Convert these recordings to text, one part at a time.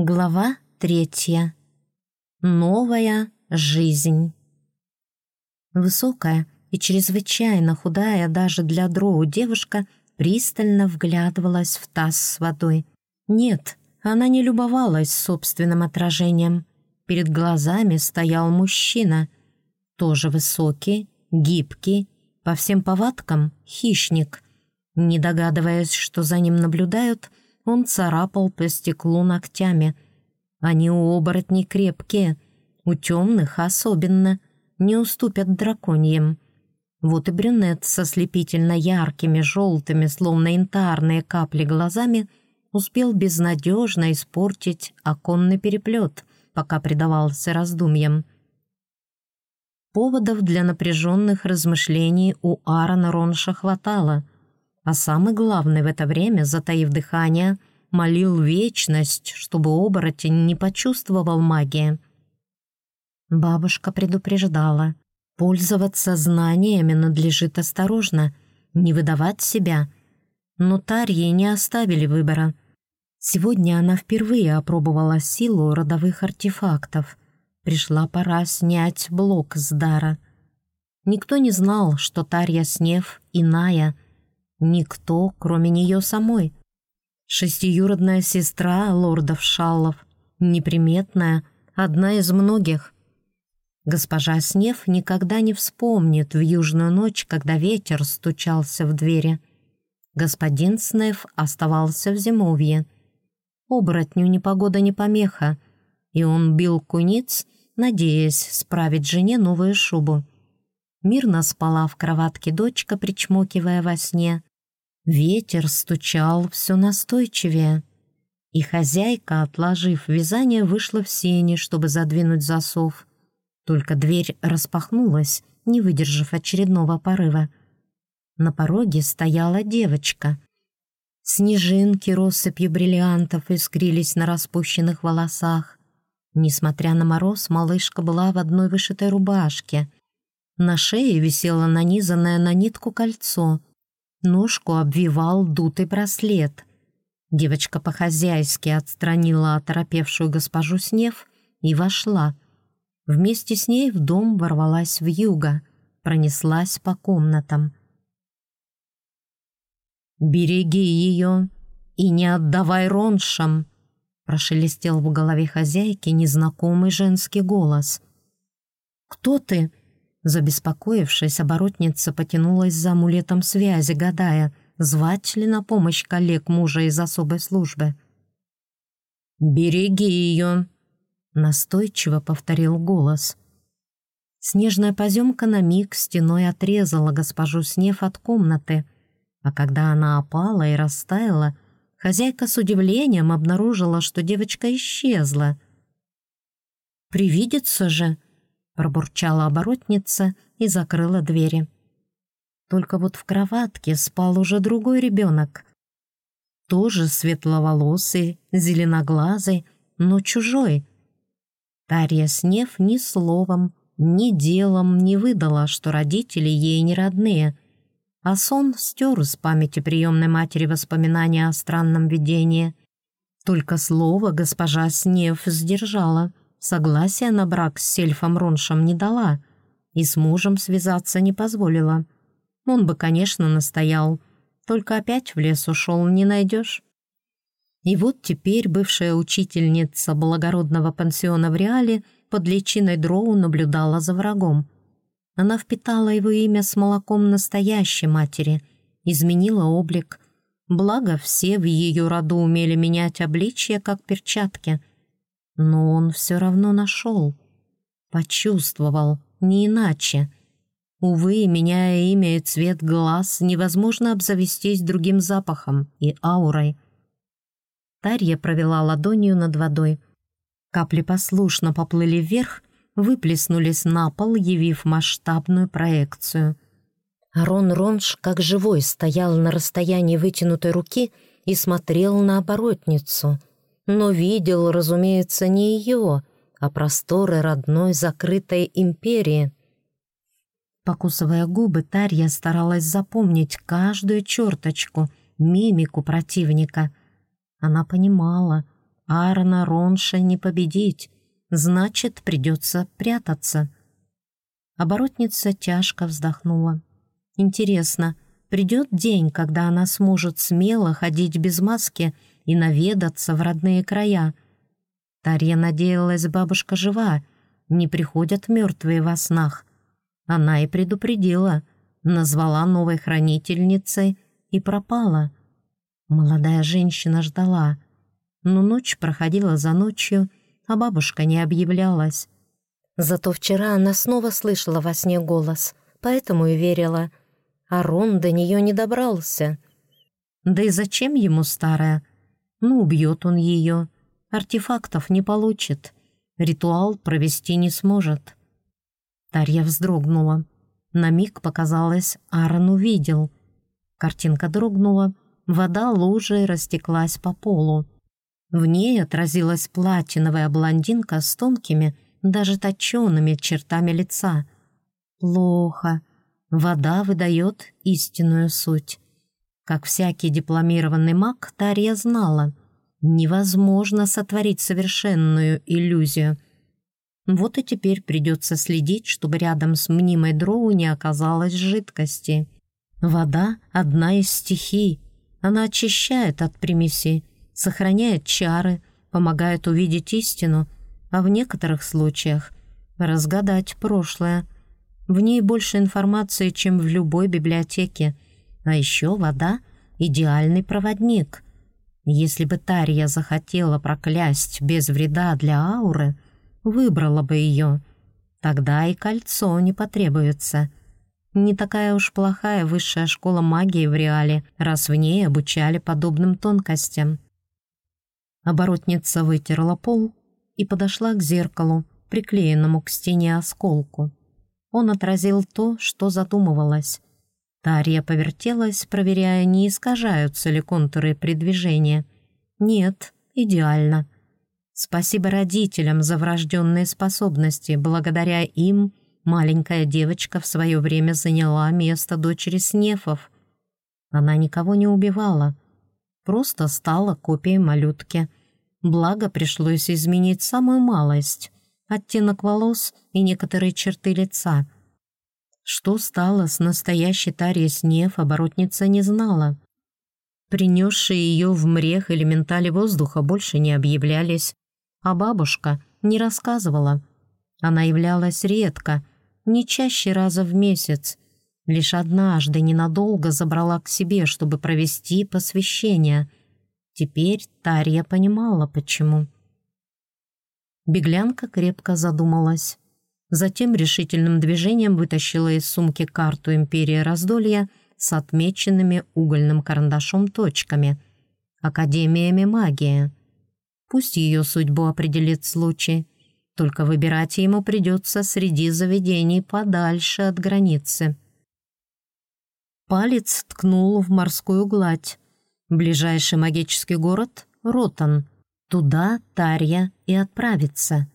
Глава третья. Новая жизнь. Высокая и чрезвычайно худая даже для дроу девушка пристально вглядывалась в таз с водой. Нет, она не любовалась собственным отражением. Перед глазами стоял мужчина, тоже высокий, гибкий, по всем повадкам хищник. Не догадываясь, что за ним наблюдают, он царапал по стеклу ногтями. Они у оборотней крепкие, у темных особенно, не уступят драконьям. Вот и брюнет со слепительно яркими, желтыми, словно янтарные капли глазами успел безнадежно испортить оконный переплет, пока предавался раздумьям. Поводов для напряженных размышлений у Аарона Ронша хватало — а самый главный в это время, затаив дыхание, молил вечность, чтобы оборотень не почувствовал магии. Бабушка предупреждала, пользоваться знаниями надлежит осторожно, не выдавать себя. Но Тарье не оставили выбора. Сегодня она впервые опробовала силу родовых артефактов. Пришла пора снять блок с дара. Никто не знал, что Тарья Снев иная — Никто, кроме нее самой. Шестиюродная сестра лордов Шаллов, неприметная, одна из многих. Госпожа Снев никогда не вспомнит в южную ночь, когда ветер стучался в двери. Господин Снев оставался в зимовье. Оборотню непогода не помеха, и он бил куниц, надеясь справить жене новую шубу. Мирно спала в кроватке дочка, причмокивая во сне. Ветер стучал все настойчивее, и хозяйка, отложив вязание, вышла в сени, чтобы задвинуть засов. Только дверь распахнулась, не выдержав очередного порыва. На пороге стояла девочка. Снежинки россыпью бриллиантов искрились на распущенных волосах. Несмотря на мороз, малышка была в одной вышитой рубашке. На шее висело нанизанное на нитку кольцо — Ножку обвивал дутый браслет. Девочка по-хозяйски отстранила оторопевшую госпожу Снев и вошла. Вместе с ней в дом ворвалась вьюга, пронеслась по комнатам. «Береги ее и не отдавай роншам!» прошелестел в голове хозяйки незнакомый женский голос. «Кто ты?» Забеспокоившись, оборотница потянулась за амулетом связи, гадая, звать ли на помощь коллег мужа из особой службы. «Береги ее!» — настойчиво повторил голос. Снежная поземка на миг стеной отрезала госпожу Снев от комнаты, а когда она опала и растаяла, хозяйка с удивлением обнаружила, что девочка исчезла. «Привидится же!» Пробурчала оборотница и закрыла двери. Только вот в кроватке спал уже другой ребенок. Тоже светловолосый, зеленоглазый, но чужой. Тарья Снев ни словом, ни делом не выдала, что родители ей не родные, а сон стер с памяти приемной матери воспоминания о странном видении. Только слово госпожа Снев сдержала — Согласия на брак с Сельфом Роншем не дала и с мужем связаться не позволила. Он бы, конечно, настоял, только опять в лес ушел не найдешь. И вот теперь бывшая учительница благородного пансиона в Реале под личиной Дроу наблюдала за врагом. Она впитала его имя с молоком настоящей матери, изменила облик. Благо, все в ее роду умели менять обличье, как перчатки — но он все равно нашел. Почувствовал, не иначе. Увы, меняя имя и цвет глаз, невозможно обзавестись другим запахом и аурой. Тарья провела ладонью над водой. Капли послушно поплыли вверх, выплеснулись на пол, явив масштабную проекцию. Рон Ронш, как живой, стоял на расстоянии вытянутой руки и смотрел на оборотницу — но видел, разумеется, не ее, а просторы родной закрытой империи. Покусывая губы, Тарья старалась запомнить каждую черточку, мимику противника. Она понимала, Аарона Ронша не победить, значит, придется прятаться. Оборотница тяжко вздохнула. Интересно, придет день, когда она сможет смело ходить без маски и наведаться в родные края. Тарья надеялась, бабушка жива, не приходят мертвые во снах. Она и предупредила, назвала новой хранительницей и пропала. Молодая женщина ждала, но ночь проходила за ночью, а бабушка не объявлялась. Зато вчера она снова слышала во сне голос, поэтому и верила. А Рон до нее не добрался. Да и зачем ему старая? Ну, убьет он ее. Артефактов не получит. Ритуал провести не сможет. Тарья вздрогнула. На миг показалось, Аарон увидел. Картинка дрогнула, вода лужей растеклась по полу. В ней отразилась платиновая блондинка с тонкими, даже точеными чертами лица. Плохо. Вода выдает истинную суть. Как всякий дипломированный маг, Тарья знала, невозможно сотворить совершенную иллюзию. Вот и теперь придется следить, чтобы рядом с мнимой дроу не оказалось жидкости. Вода — одна из стихий. Она очищает от примесей, сохраняет чары, помогает увидеть истину, а в некоторых случаях разгадать прошлое. В ней больше информации, чем в любой библиотеке. А еще вода — идеальный проводник. Если бы Тарья захотела проклясть без вреда для ауры, выбрала бы ее. Тогда и кольцо не потребуется. Не такая уж плохая высшая школа магии в реале, раз в ней обучали подобным тонкостям. Оборотница вытерла пол и подошла к зеркалу, приклеенному к стене осколку. Он отразил то, что задумывалось. Тарья повертелась, проверяя, не искажаются ли контуры при движении. Нет, идеально. Спасибо родителям за врожденные способности. Благодаря им маленькая девочка в свое время заняла место дочери Снефов. Она никого не убивала, просто стала копией малютки. Благо пришлось изменить самую малость — оттенок волос и некоторые черты лица. Что стало с настоящей Тарьей Снев, оборотница не знала. Принесшие ее в мрех элементали воздуха больше не объявлялись, а бабушка не рассказывала. Она являлась редко, не чаще раза в месяц. Лишь однажды ненадолго забрала к себе, чтобы провести посвящение — Теперь Тарья понимала, почему. Беглянка крепко задумалась. Затем решительным движением вытащила из сумки карту Империи Раздолья с отмеченными угольным карандашом точками. Академиями магии. Пусть ее судьбу определит случай, только выбирать ему придется среди заведений подальше от границы. Палец ткнул в морскую гладь. Ближайший магический город — Ротан. Туда Тарья и отправится.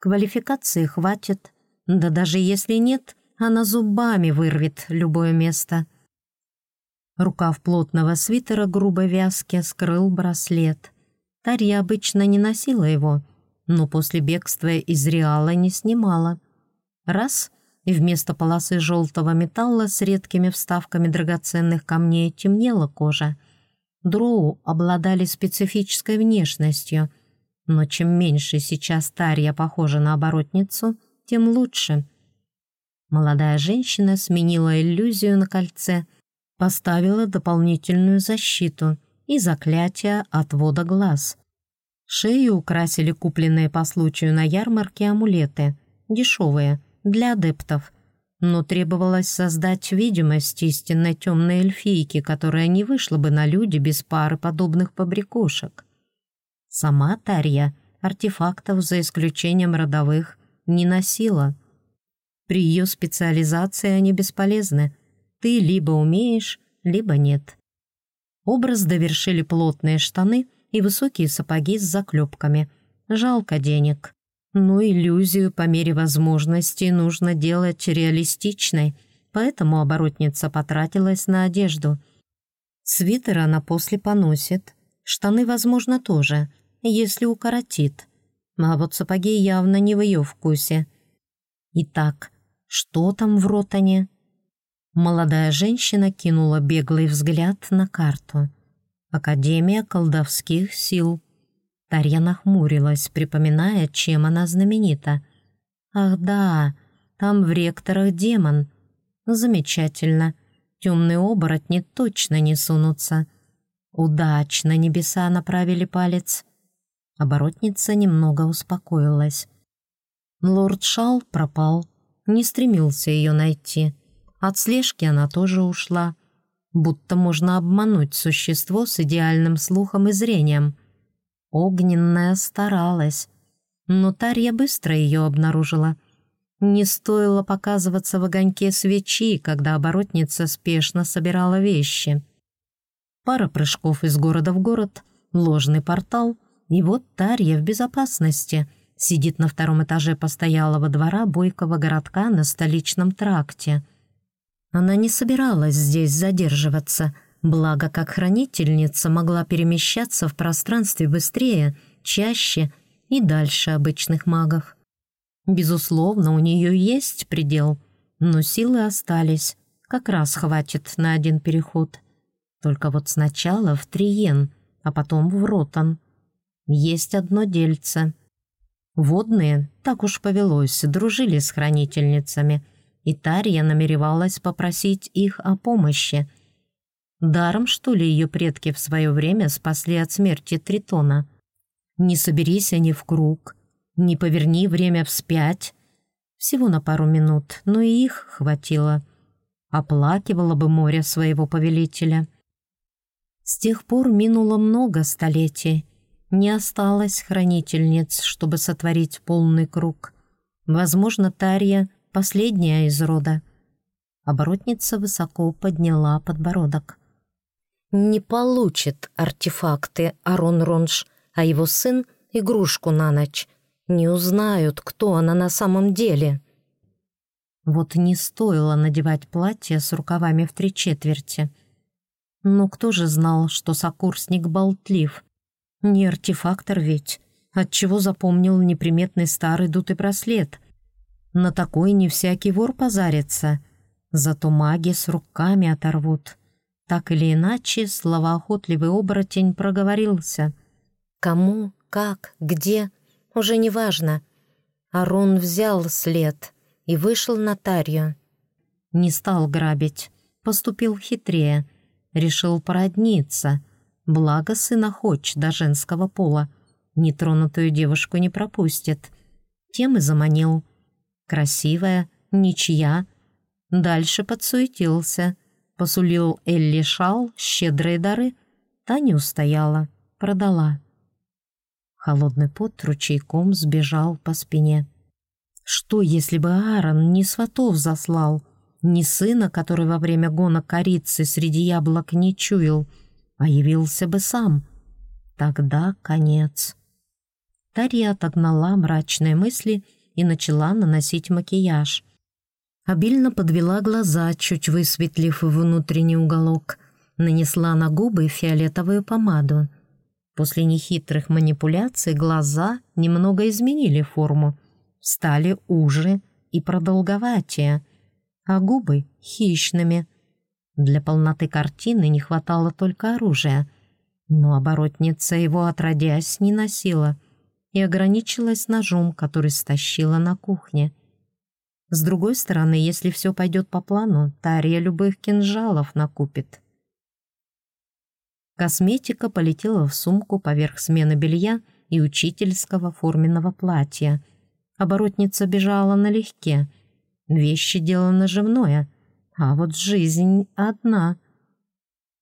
Квалификации хватит, да даже если нет, она зубами вырвет любое место. Рукав плотного свитера грубой вязки скрыл браслет. Тарья обычно не носила его, но после бегства из Реала не снимала. Раз — и вместо полосы желтого металла с редкими вставками драгоценных камней темнела кожа — Дроу обладали специфической внешностью, но чем меньше сейчас Тарья похожа на оборотницу, тем лучше. Молодая женщина сменила иллюзию на кольце, поставила дополнительную защиту и заклятие отвода глаз. Шею украсили купленные по случаю на ярмарке амулеты, дешевые, для адептов – но требовалось создать видимость истинной темной эльфийки, которая не вышла бы на люди без пары подобных побрякушек. Сама Тарья артефактов, за исключением родовых, не носила. При ее специализации они бесполезны. Ты либо умеешь, либо нет. Образ довершили плотные штаны и высокие сапоги с заклепками. Жалко денег. Но иллюзию по мере возможности нужно делать реалистичной, поэтому оборотница потратилась на одежду. Свитер она после поносит, штаны, возможно, тоже, если укоротит. А вот сапоги явно не в ее вкусе. Итак, что там в Ротане? Молодая женщина кинула беглый взгляд на карту. Академия колдовских сил. Тарья нахмурилась, припоминая, чем она знаменита. «Ах да, там в ректорах демон. Замечательно. Темные оборотни точно не сунутся. Удачно небеса направили палец». Оборотница немного успокоилась. Лорд Шал пропал, не стремился ее найти. От слежки она тоже ушла. Будто можно обмануть существо с идеальным слухом и зрением. Огненная старалась, но Тарья быстро ее обнаружила. Не стоило показываться в огоньке свечи, когда оборотница спешно собирала вещи. Пара прыжков из города в город, ложный портал, и вот Тарья в безопасности — сидит на втором этаже постоялого двора бойкого городка на столичном тракте. Она не собиралась здесь задерживаться, благо как хранительница могла перемещаться в пространстве быстрее, чаще и дальше обычных магов. Безусловно, у нее есть предел, но силы остались, как раз хватит на один переход. Только вот сначала в Триен, а потом в Ротан. Есть одно дельце — Водные, так уж повелось, дружили с хранительницами, и Тарья намеревалась попросить их о помощи. Даром, что ли, ее предки в свое время спасли от смерти Тритона? Не соберись они в круг, не поверни время вспять. Всего на пару минут, но и их хватило. Оплакивало бы море своего повелителя. С тех пор минуло много столетий, не осталось хранительниц, чтобы сотворить полный круг. Возможно, Тарья — последняя из рода. Оборотница высоко подняла подбородок. «Не получит артефакты Арон Ронж, а его сын — игрушку на ночь. Не узнают, кто она на самом деле». Вот не стоило надевать платье с рукавами в три четверти. Но кто же знал, что сокурсник болтлив, не артефактор ведь. Отчего запомнил неприметный старый дутый браслет? На такой не всякий вор позарится. Зато маги с руками оторвут. Так или иначе, словоохотливый оборотень проговорился. Кому, как, где, уже не важно. Арон взял след и вышел на Тарью. Не стал грабить, поступил хитрее, решил породниться — Благо сына Хоч до женского пола. Нетронутую девушку не пропустит. Тем и заманил. Красивая, ничья. Дальше подсуетился. Посулил Элли шал, щедрые дары. Та не устояла, продала. Холодный пот ручейком сбежал по спине. Что, если бы Аарон не сватов заслал, не сына, который во время гона корицы среди яблок не чуял, а явился бы сам. Тогда конец. Тарья отогнала мрачные мысли и начала наносить макияж. Обильно подвела глаза, чуть высветлив внутренний уголок, нанесла на губы фиолетовую помаду. После нехитрых манипуляций глаза немного изменили форму, стали уже и продолговатее, а губы — хищными — для полноты картины не хватало только оружия, но оборотница его отродясь не носила и ограничилась ножом, который стащила на кухне. С другой стороны, если все пойдет по плану, Тария любых кинжалов накупит. Косметика полетела в сумку поверх смены белья и учительского форменного платья. Оборотница бежала налегке. Вещи дело наживное — а вот жизнь одна.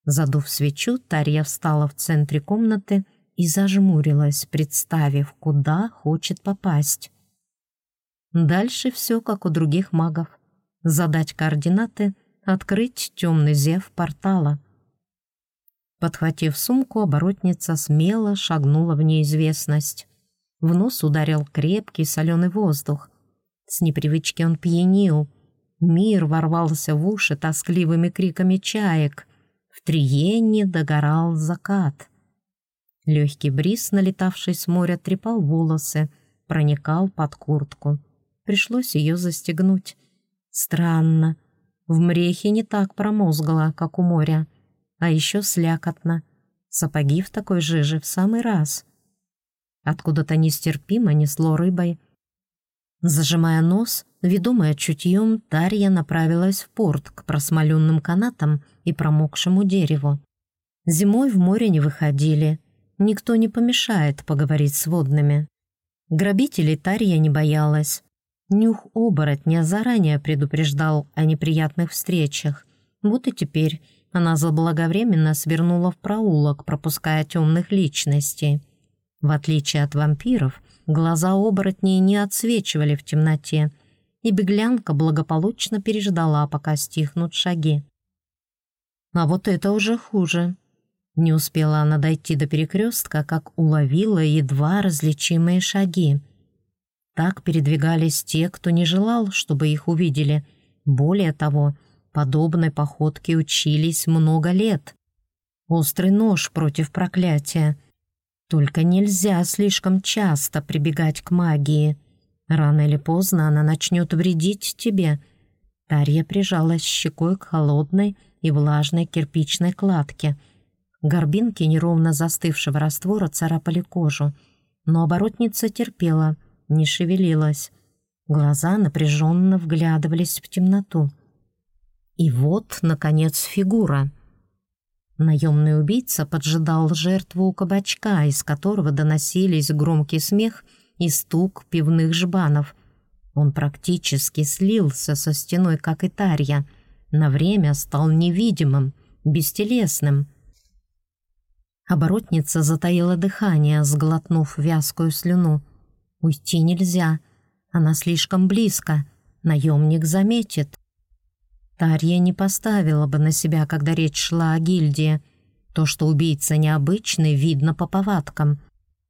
Задув свечу, Тарья встала в центре комнаты и зажмурилась, представив, куда хочет попасть. Дальше все как у других магов. Задать координаты, открыть темный зев портала. Подхватив сумку, оборотница смело шагнула в неизвестность. В нос ударил крепкий соленый воздух. С непривычки он пьянил — Мир ворвался в уши тоскливыми криками чаек. В Триенне догорал закат. Легкий бриз, налетавший с моря, трепал волосы, проникал под куртку. Пришлось ее застегнуть. Странно. В мрехе не так промозгло, как у моря. А еще слякотно. Сапоги в такой жиже в самый раз. Откуда-то нестерпимо несло рыбой. Зажимая нос, ведомая чутьем, Тарья направилась в порт к просмоленным канатам и промокшему дереву. Зимой в море не выходили. Никто не помешает поговорить с водными. Грабителей Тарья не боялась. Нюх оборотня заранее предупреждал о неприятных встречах. Вот и теперь она заблаговременно свернула в проулок, пропуская темных личностей. В отличие от вампиров, глаза оборотней не отсвечивали в темноте, и беглянка благополучно переждала, пока стихнут шаги. А вот это уже хуже. Не успела она дойти до перекрестка, как уловила едва различимые шаги. Так передвигались те, кто не желал, чтобы их увидели. Более того, подобной походке учились много лет. Острый нож против проклятия. Только нельзя слишком часто прибегать к магии. Рано или поздно она начнет вредить тебе. Тарья прижалась щекой к холодной и влажной кирпичной кладке. Горбинки неровно застывшего раствора царапали кожу, но оборотница терпела — не шевелилась. Глаза напряженно вглядывались в темноту. И вот, наконец, фигура. Наемный убийца поджидал жертву у кабачка, из которого доносились громкий смех и стук пивных жбанов. Он практически слился со стеной, как и Тарья. На время стал невидимым, бестелесным. Оборотница затаила дыхание, сглотнув вязкую слюну. Уйти нельзя. Она слишком близко. Наемник заметит. Тарья не поставила бы на себя, когда речь шла о гильдии. То, что убийца необычный, видно по повадкам.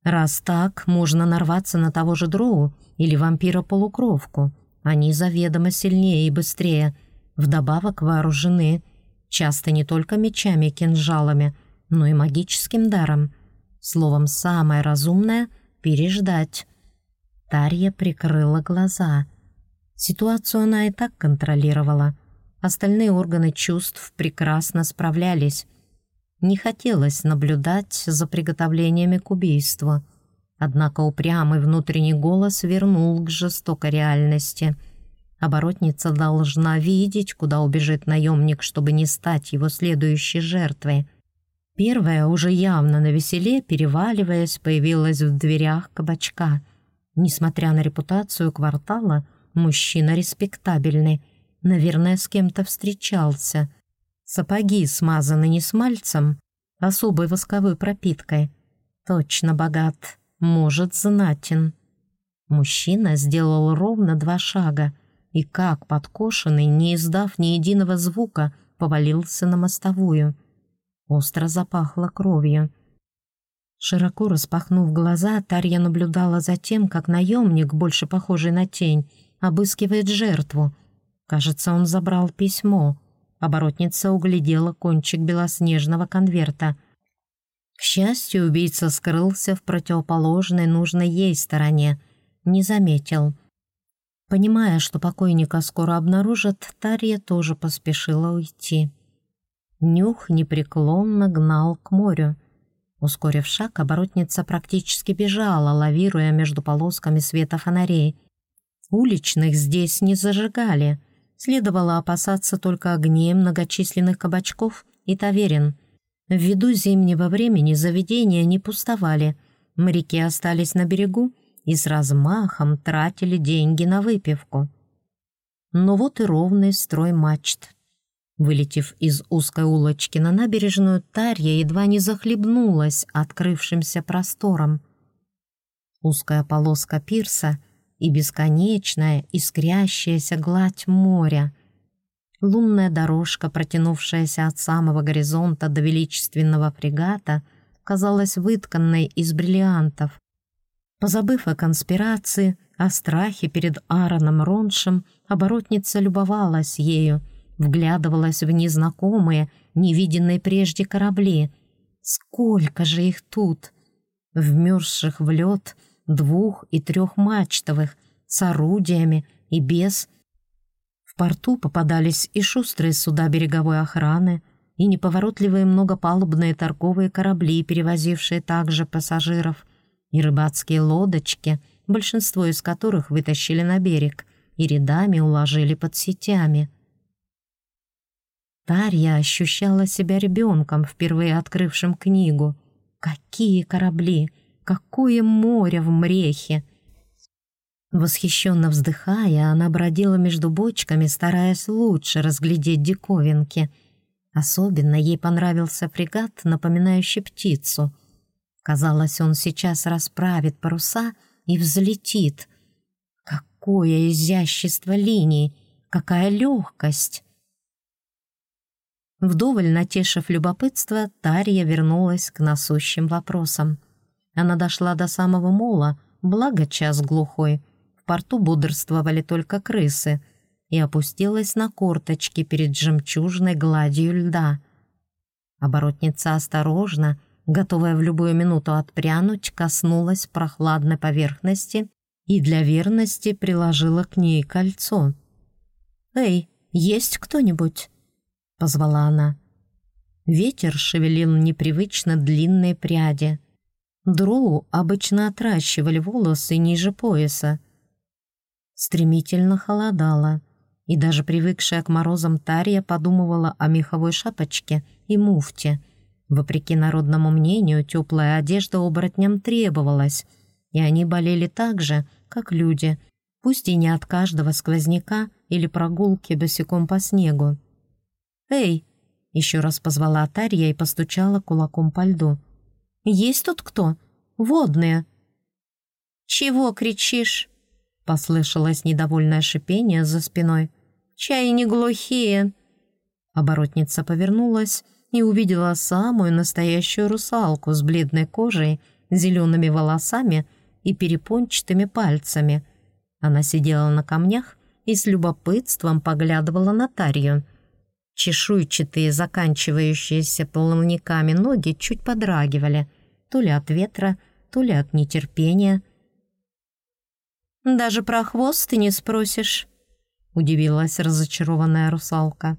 Раз так, можно нарваться на того же дроу или вампира-полукровку. Они заведомо сильнее и быстрее. Вдобавок вооружены. Часто не только мечами и кинжалами, но и магическим даром. Словом, самое разумное — переждать. Тарья прикрыла глаза. Ситуацию она и так контролировала. Остальные органы чувств прекрасно справлялись. Не хотелось наблюдать за приготовлениями к убийству. Однако упрямый внутренний голос вернул к жестокой реальности. Оборотница должна видеть, куда убежит наемник, чтобы не стать его следующей жертвой. Первая, уже явно на веселе, переваливаясь, появилась в дверях кабачка — Несмотря на репутацию квартала, мужчина респектабельный. Наверное, с кем-то встречался. Сапоги смазаны не смальцем, особой восковой пропиткой. Точно богат, может, знатен. Мужчина сделал ровно два шага и, как подкошенный, не издав ни единого звука, повалился на мостовую. Остро запахло кровью. Широко распахнув глаза, Тарья наблюдала за тем, как наемник, больше похожий на тень, обыскивает жертву. Кажется, он забрал письмо. Оборотница углядела кончик белоснежного конверта. К счастью, убийца скрылся в противоположной нужной ей стороне. Не заметил. Понимая, что покойника скоро обнаружат, Тарья тоже поспешила уйти. Нюх непреклонно гнал к морю. Ускорив шаг, оборотница практически бежала, лавируя между полосками света фонарей. Уличных здесь не зажигали. Следовало опасаться только огней многочисленных кабачков и таверен. Ввиду зимнего времени заведения не пустовали. Моряки остались на берегу и с размахом тратили деньги на выпивку. Но вот и ровный строй мачт, Вылетев из узкой улочки на набережную, Тарья едва не захлебнулась открывшимся простором. Узкая полоска пирса и бесконечная искрящаяся гладь моря. Лунная дорожка, протянувшаяся от самого горизонта до величественного фрегата, казалась вытканной из бриллиантов. Позабыв о конспирации, о страхе перед Аароном Роншем, оборотница любовалась ею — вглядывалась в незнакомые, невиденные прежде корабли. Сколько же их тут! вмерзших в лед двух- и трехмачтовых, с орудиями и без. В порту попадались и шустрые суда береговой охраны, и неповоротливые многопалубные торговые корабли, перевозившие также пассажиров, и рыбацкие лодочки, большинство из которых вытащили на берег и рядами уложили под сетями. Тарья ощущала себя ребенком, впервые открывшим книгу. Какие корабли! Какое море в мрехе! Восхищенно вздыхая, она бродила между бочками, стараясь лучше разглядеть диковинки. Особенно ей понравился фрегат, напоминающий птицу. Казалось, он сейчас расправит паруса и взлетит. Какое изящество линий! Какая легкость! Вдоволь натешив любопытство, Тарья вернулась к насущим вопросам. Она дошла до самого мола, благо час глухой. В порту бодрствовали только крысы, и опустилась на корточки перед жемчужной гладью льда. Оборотница осторожно, готовая в любую минуту отпрянуть, коснулась прохладной поверхности и для верности приложила к ней кольцо. «Эй, есть кто-нибудь?» — позвала она. Ветер шевелил непривычно длинные пряди. Дроу обычно отращивали волосы ниже пояса. Стремительно холодало, и даже привыкшая к морозам Тарья подумывала о меховой шапочке и муфте. Вопреки народному мнению, теплая одежда оборотням требовалась, и они болели так же, как люди, пусть и не от каждого сквозняка или прогулки босиком по снегу. «Эй!» — еще раз позвала Тарья и постучала кулаком по льду. «Есть тут кто? Водные!» «Чего кричишь?» — послышалось недовольное шипение за спиной. «Чай не глухие!» Оборотница повернулась и увидела самую настоящую русалку с бледной кожей, зелеными волосами и перепончатыми пальцами. Она сидела на камнях и с любопытством поглядывала на Тарью — Чешуйчатые, заканчивающиеся плавниками ноги чуть подрагивали, то ли от ветра, то ли от нетерпения. «Даже про хвост ты не спросишь», — удивилась разочарованная русалка.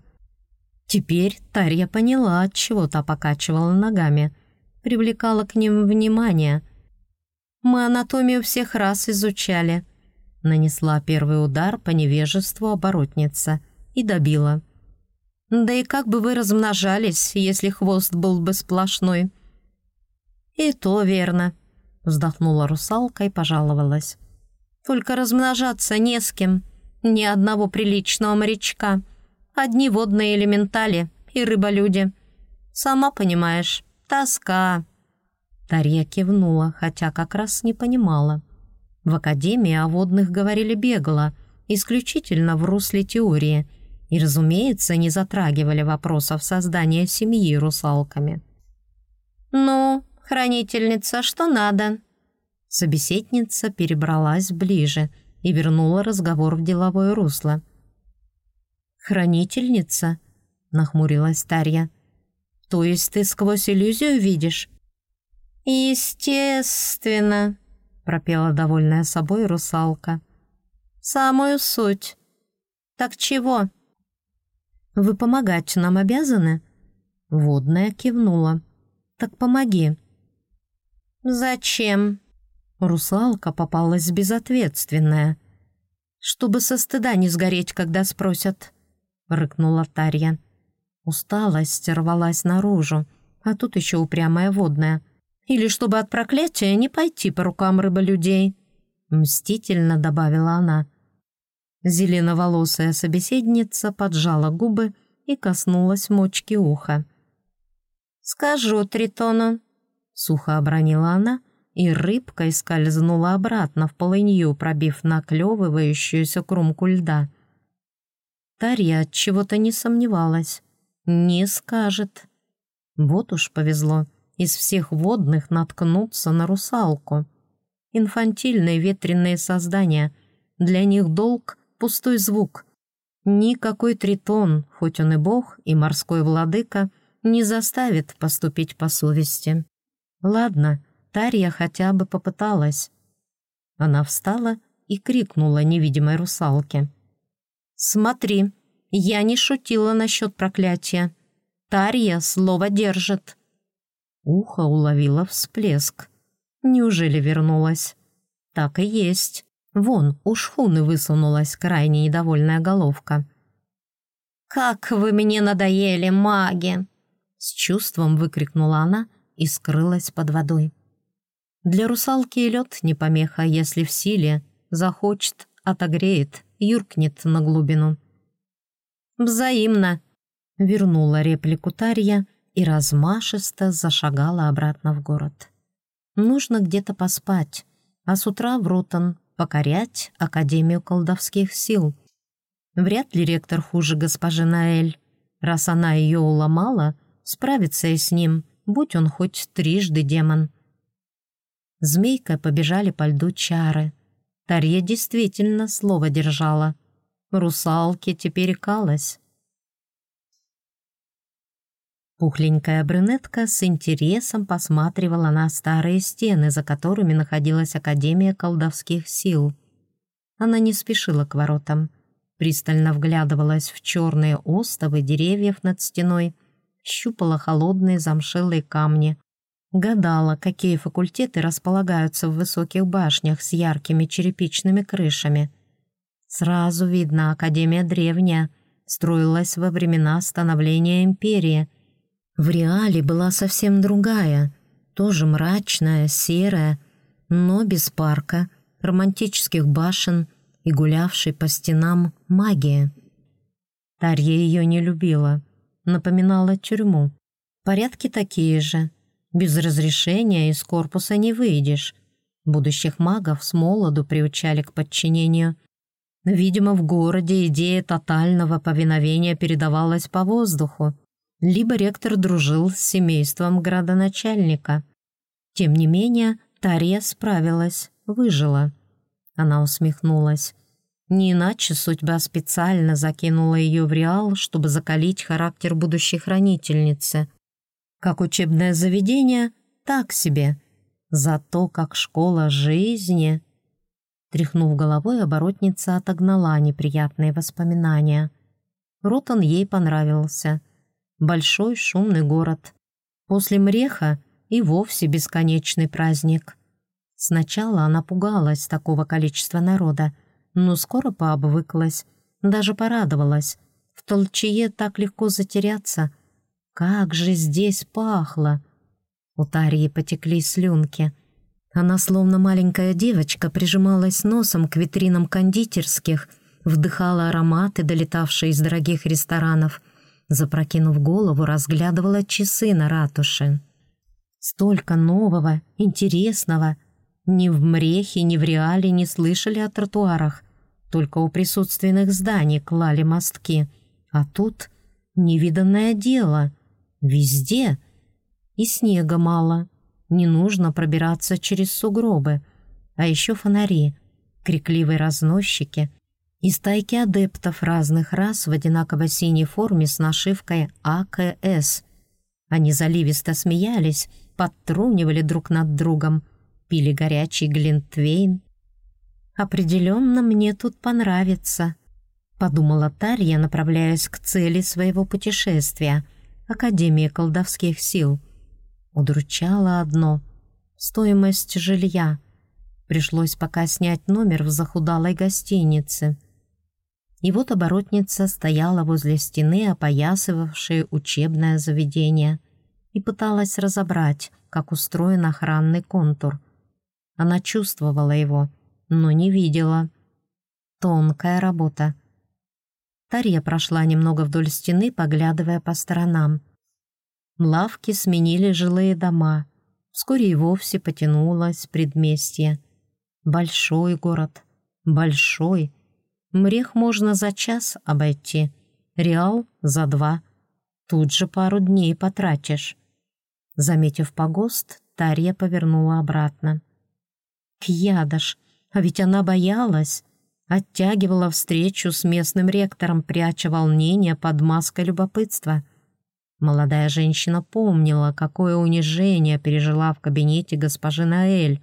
Теперь Тарья поняла, от чего та покачивала ногами, привлекала к ним внимание. «Мы анатомию всех раз изучали», — нанесла первый удар по невежеству оборотница и добила. Да и как бы вы размножались, если хвост был бы сплошной?» «И то верно», — вздохнула русалка и пожаловалась. «Только размножаться не с кем, ни одного приличного морячка. Одни водные элементали и рыболюди. Сама понимаешь, тоска». Тарья кивнула, хотя как раз не понимала. В академии о водных говорили бегло, исключительно в русле теории — и, разумеется, не затрагивали вопросов создания семьи русалками. «Ну, хранительница, что надо?» Собеседница перебралась ближе и вернула разговор в деловое русло. «Хранительница?» — нахмурилась Тарья. «То есть ты сквозь иллюзию видишь?» «Естественно», — пропела довольная собой русалка. «Самую суть. Так чего?» Вы помогать нам обязаны?» Водная кивнула. «Так помоги». «Зачем?» Русалка попалась безответственная. «Чтобы со стыда не сгореть, когда спросят», — рыкнула Тарья. Усталость рвалась наружу, а тут еще упрямая водная. «Или чтобы от проклятия не пойти по рукам рыболюдей», — мстительно добавила она. Зеленоволосая собеседница поджала губы и коснулась мочки уха. «Скажу Тритону», — сухо обронила она, и рыбкой скользнула обратно в полынью, пробив наклевывающуюся кромку льда. Тарья от чего-то не сомневалась. Не скажет. Вот уж повезло из всех водных наткнуться на русалку. Инфантильные ветреные создания. Для них долг пустой звук. Никакой тритон, хоть он и бог, и морской владыка, не заставит поступить по совести. Ладно, Тарья хотя бы попыталась. Она встала и крикнула невидимой русалке. «Смотри, я не шутила насчет проклятия. Тарья слово держит». Ухо уловило всплеск. Неужели вернулась? Так и есть. Вон, у шхуны высунулась крайне недовольная головка. «Как вы мне надоели, маги!» С чувством выкрикнула она и скрылась под водой. Для русалки лед не помеха, если в силе, захочет, отогреет, юркнет на глубину. «Взаимно!» — вернула реплику Тарья и размашисто зашагала обратно в город. «Нужно где-то поспать, а с утра в Ротон покорять Академию колдовских сил. Вряд ли ректор хуже госпожи Наэль. Раз она ее уломала, справится и с ним, будь он хоть трижды демон». Змейкой побежали по льду чары. Тарья действительно слово держала. Русалке теперь калась. Пухленькая брюнетка с интересом посматривала на старые стены, за которыми находилась Академия колдовских сил. Она не спешила к воротам, пристально вглядывалась в черные остовы деревьев над стеной, щупала холодные замшелые камни, гадала, какие факультеты располагаются в высоких башнях с яркими черепичными крышами. Сразу видно, Академия древняя, строилась во времена становления империи — в реале была совсем другая, тоже мрачная, серая, но без парка, романтических башен и гулявшей по стенам магии. Тарья ее не любила, напоминала тюрьму. Порядки такие же. Без разрешения из корпуса не выйдешь. Будущих магов с молоду приучали к подчинению. Видимо, в городе идея тотального повиновения передавалась по воздуху либо ректор дружил с семейством градоначальника. Тем не менее, Тария справилась, выжила. Она усмехнулась. Не иначе судьба специально закинула ее в Реал, чтобы закалить характер будущей хранительницы. Как учебное заведение, так себе. Зато как школа жизни... Тряхнув головой, оборотница отогнала неприятные воспоминания. Ротан ей понравился — большой шумный город. После Мреха и вовсе бесконечный праздник. Сначала она пугалась такого количества народа, но скоро пообвыклась, даже порадовалась. В толчее так легко затеряться. Как же здесь пахло! У Тарии потекли слюнки. Она, словно маленькая девочка, прижималась носом к витринам кондитерских, вдыхала ароматы, долетавшие из дорогих ресторанов — запрокинув голову, разглядывала часы на ратуше. Столько нового, интересного. Ни в Мрехе, ни в Реале не слышали о тротуарах. Только у присутственных зданий клали мостки. А тут невиданное дело. Везде. И снега мало. Не нужно пробираться через сугробы. А еще фонари, крикливые разносчики — и стайки адептов разных рас в одинаково синей форме с нашивкой АКС. Они заливисто смеялись, подтрунивали друг над другом, пили горячий глинтвейн. «Определенно мне тут понравится», — подумала Тарья, направляясь к цели своего путешествия — Академии колдовских сил. Удручало одно — стоимость жилья. Пришлось пока снять номер в захудалой гостинице — и вот оборотница стояла возле стены, опоясывавшей учебное заведение, и пыталась разобрать, как устроен охранный контур. Она чувствовала его, но не видела. Тонкая работа. Тарья прошла немного вдоль стены, поглядывая по сторонам. Лавки сменили жилые дома. Вскоре и вовсе потянулось предместье. Большой город. Большой Мрех можно за час обойти, Реал — за два. Тут же пару дней потратишь. Заметив погост, Тарья повернула обратно. Кьядаш, а ведь она боялась. Оттягивала встречу с местным ректором, пряча волнение под маской любопытства. Молодая женщина помнила, какое унижение пережила в кабинете госпожи Наэль,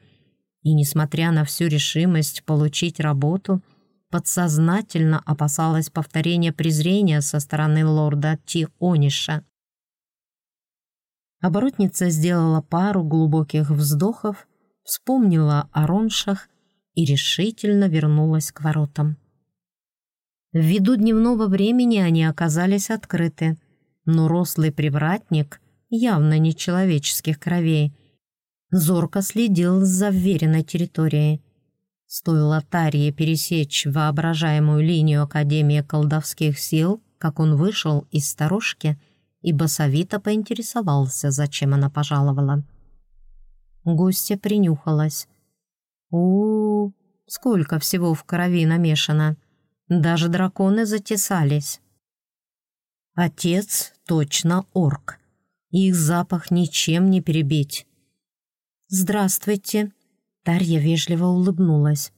и, несмотря на всю решимость получить работу, подсознательно опасалась повторения презрения со стороны лорда Тиониша. Оборотница сделала пару глубоких вздохов, вспомнила о роншах и решительно вернулась к воротам. Ввиду дневного времени они оказались открыты, но рослый привратник, явно не человеческих кровей, зорко следил за вверенной территорией. Стоило Тарье пересечь воображаемую линию Академии колдовских сил, как он вышел из сторожки и басовито поинтересовался, зачем она пожаловала. Гостья принюхалась. у, сколько всего в крови намешано! Даже драконы затесались. Отец точно орк. Их запах ничем не перебить. «Здравствуйте!» Тарья вежливо улыбнулась.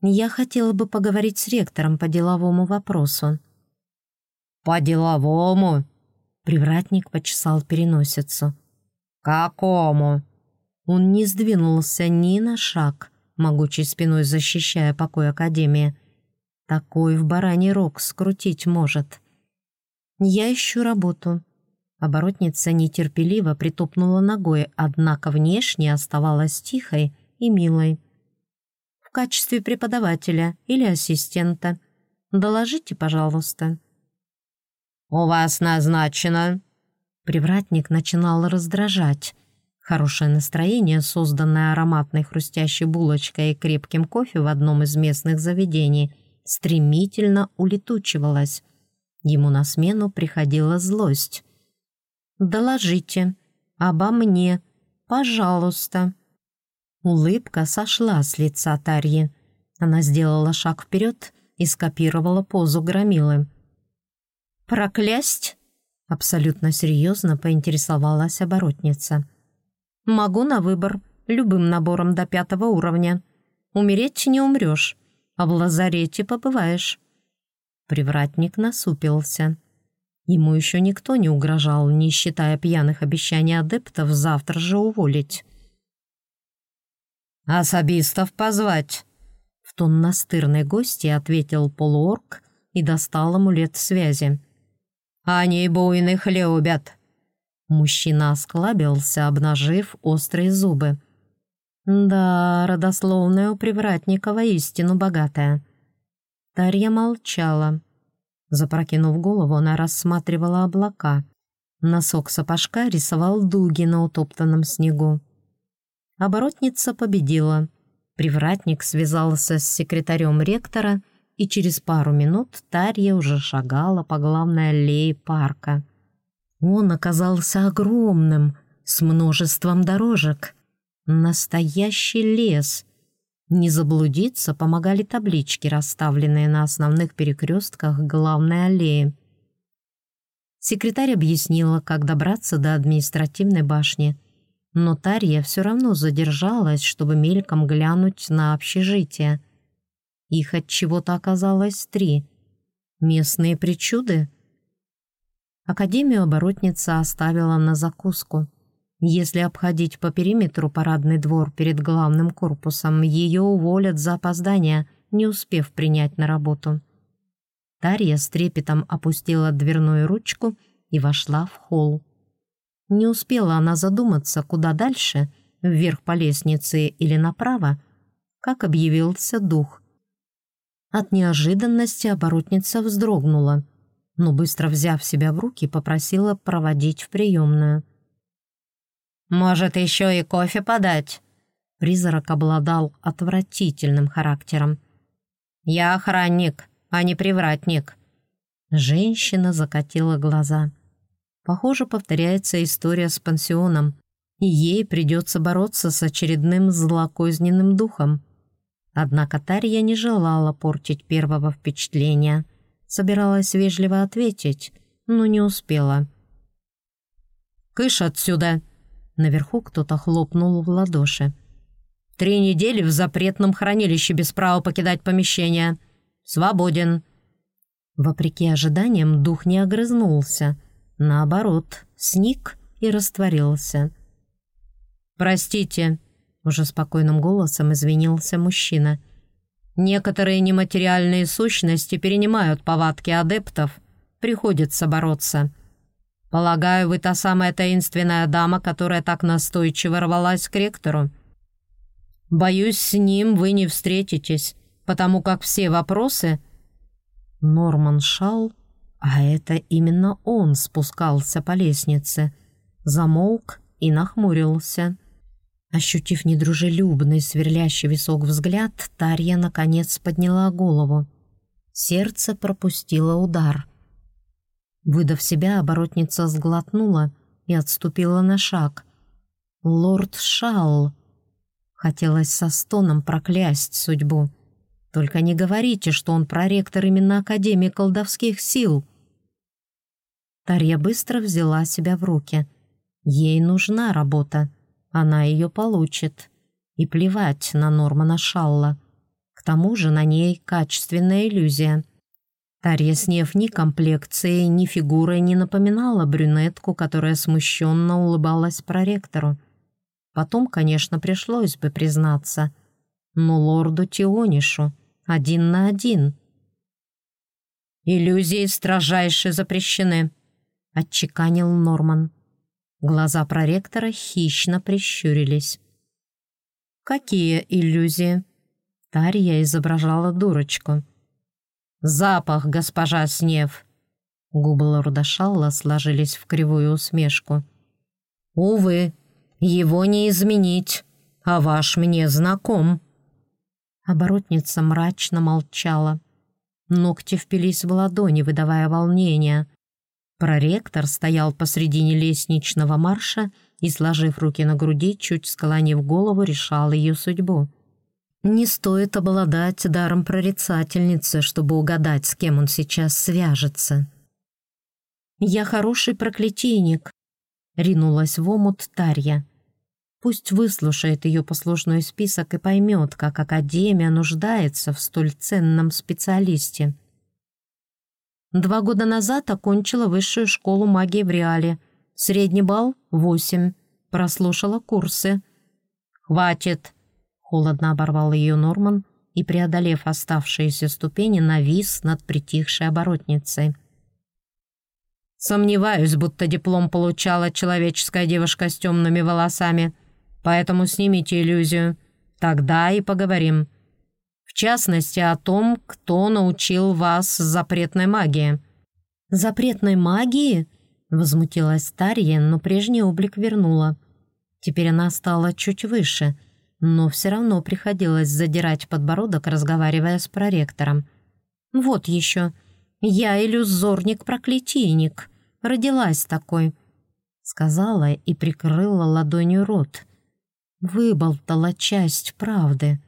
«Я хотела бы поговорить с ректором по деловому вопросу». «По деловому?» Привратник почесал переносицу. «Какому?» Он не сдвинулся ни на шаг, могучей спиной защищая покой Академии. Такой в бараний рог скрутить может. «Я ищу работу». Оборотница нетерпеливо притопнула ногой, однако внешне оставалась тихой и милой. «В качестве преподавателя или ассистента. Доложите, пожалуйста». «У вас назначено». Привратник начинал раздражать. Хорошее настроение, созданное ароматной хрустящей булочкой и крепким кофе в одном из местных заведений, стремительно улетучивалось. Ему на смену приходила злость. «Доложите. Обо мне. Пожалуйста». Улыбка сошла с лица Тарьи. Она сделала шаг вперед и скопировала позу громилы. «Проклясть?» — абсолютно серьезно поинтересовалась оборотница. «Могу на выбор, любым набором до пятого уровня. Умереть не умрешь, а в лазарете побываешь». Привратник насупился. Ему еще никто не угрожал, не считая пьяных обещаний адептов завтра же уволить. «Особистов позвать!» В тон настырной гости ответил полуорг и достал амулет связи. Они буйных любят». Мужчина осклабился, обнажив острые зубы. «Да, родословная у привратника воистину богатая». Тарья молчала. Запрокинув голову, она рассматривала облака. Носок сапожка рисовал дуги на утоптанном снегу. Оборотница победила. Привратник связался с секретарем ректора — и через пару минут Тарья уже шагала по главной аллее парка. Он оказался огромным, с множеством дорожек. Настоящий лес. Не заблудиться помогали таблички, расставленные на основных перекрестках главной аллеи. Секретарь объяснила, как добраться до административной башни, но Тарья все равно задержалась, чтобы мельком глянуть на общежитие. Их от чего-то оказалось три. Местные причуды? Академию оборотница оставила на закуску. Если обходить по периметру парадный двор перед главным корпусом, ее уволят за опоздание, не успев принять на работу. Тарья с трепетом опустила дверную ручку и вошла в холл. Не успела она задуматься, куда дальше, вверх по лестнице или направо, как объявился дух. От неожиданности оборотница вздрогнула, но быстро взяв себя в руки, попросила проводить в приемную. «Может, еще и кофе подать?» Призрак обладал отвратительным характером. «Я охранник, а не привратник». Женщина закатила глаза. Похоже, повторяется история с пансионом, и ей придется бороться с очередным злокозненным духом. Однако Тарья не желала портить первого впечатления. Собиралась вежливо ответить, но не успела. «Кыш отсюда!» Наверху кто-то хлопнул в ладоши. «Три недели в запретном хранилище без права покидать помещение. Свободен!» Вопреки ожиданиям, дух не огрызнулся. наоборот, сник и растворился. «Простите», — уже спокойным голосом извинился мужчина. «Некоторые нематериальные сущности перенимают повадки адептов, приходится бороться. Полагаю, вы та самая таинственная дама, которая так настойчиво рвалась к ректору. Боюсь, с ним вы не встретитесь, потому как все вопросы...» Норман Шал, а это именно он спускался по лестнице, замолк и нахмурился. Ощутив недружелюбный, сверлящий висок взгляд, Тарья наконец подняла голову. Сердце пропустило удар. Выдав себя, оборотница сглотнула и отступила на шаг. «Лорд Шал!» Хотелось со стоном проклясть судьбу. «Только не говорите, что он проректор именно Академии колдовских сил!» Тарья быстро взяла себя в руки. Ей нужна работа, она ее получит. И плевать на Нормана Шалла. К тому же на ней качественная иллюзия — Тарья Снев ни комплекцией, ни фигурой не напоминала брюнетку, которая смущенно улыбалась проректору. Потом, конечно, пришлось бы признаться. Но лорду Тионишу один на один. «Иллюзии строжайше запрещены», — отчеканил Норман. Глаза проректора хищно прищурились. «Какие иллюзии?» Тарья изображала дурочку. «Запах, госпожа Снев!» Губы лорда Шалла сложились в кривую усмешку. «Увы, его не изменить, а ваш мне знаком». Оборотница мрачно молчала. Ногти впились в ладони, выдавая волнение. Проректор стоял посредине лестничного марша и, сложив руки на груди, чуть склонив голову, решал ее судьбу. Не стоит обладать даром прорицательницы, чтобы угадать, с кем он сейчас свяжется. «Я хороший проклятийник», — ринулась в омут Тарья. Пусть выслушает ее послужной список и поймет, как Академия нуждается в столь ценном специалисте. Два года назад окончила высшую школу магии в Реале. Средний балл — восемь. Прослушала курсы. «Хватит!» Холодно оборвал ее Норман и, преодолев оставшиеся ступени, навис над притихшей оборотницей. «Сомневаюсь, будто диплом получала человеческая девушка с темными волосами, поэтому снимите иллюзию. Тогда и поговорим. Частности, о том, кто научил вас запретной магии». «Запретной магии?» — возмутилась Тарья, но прежний облик вернула. Теперь она стала чуть выше — но все равно приходилось задирать подбородок, разговаривая с проректором. «Вот еще. Я иллюзорник-проклятийник. Родилась такой», — сказала и прикрыла ладонью рот. Выболтала часть правды.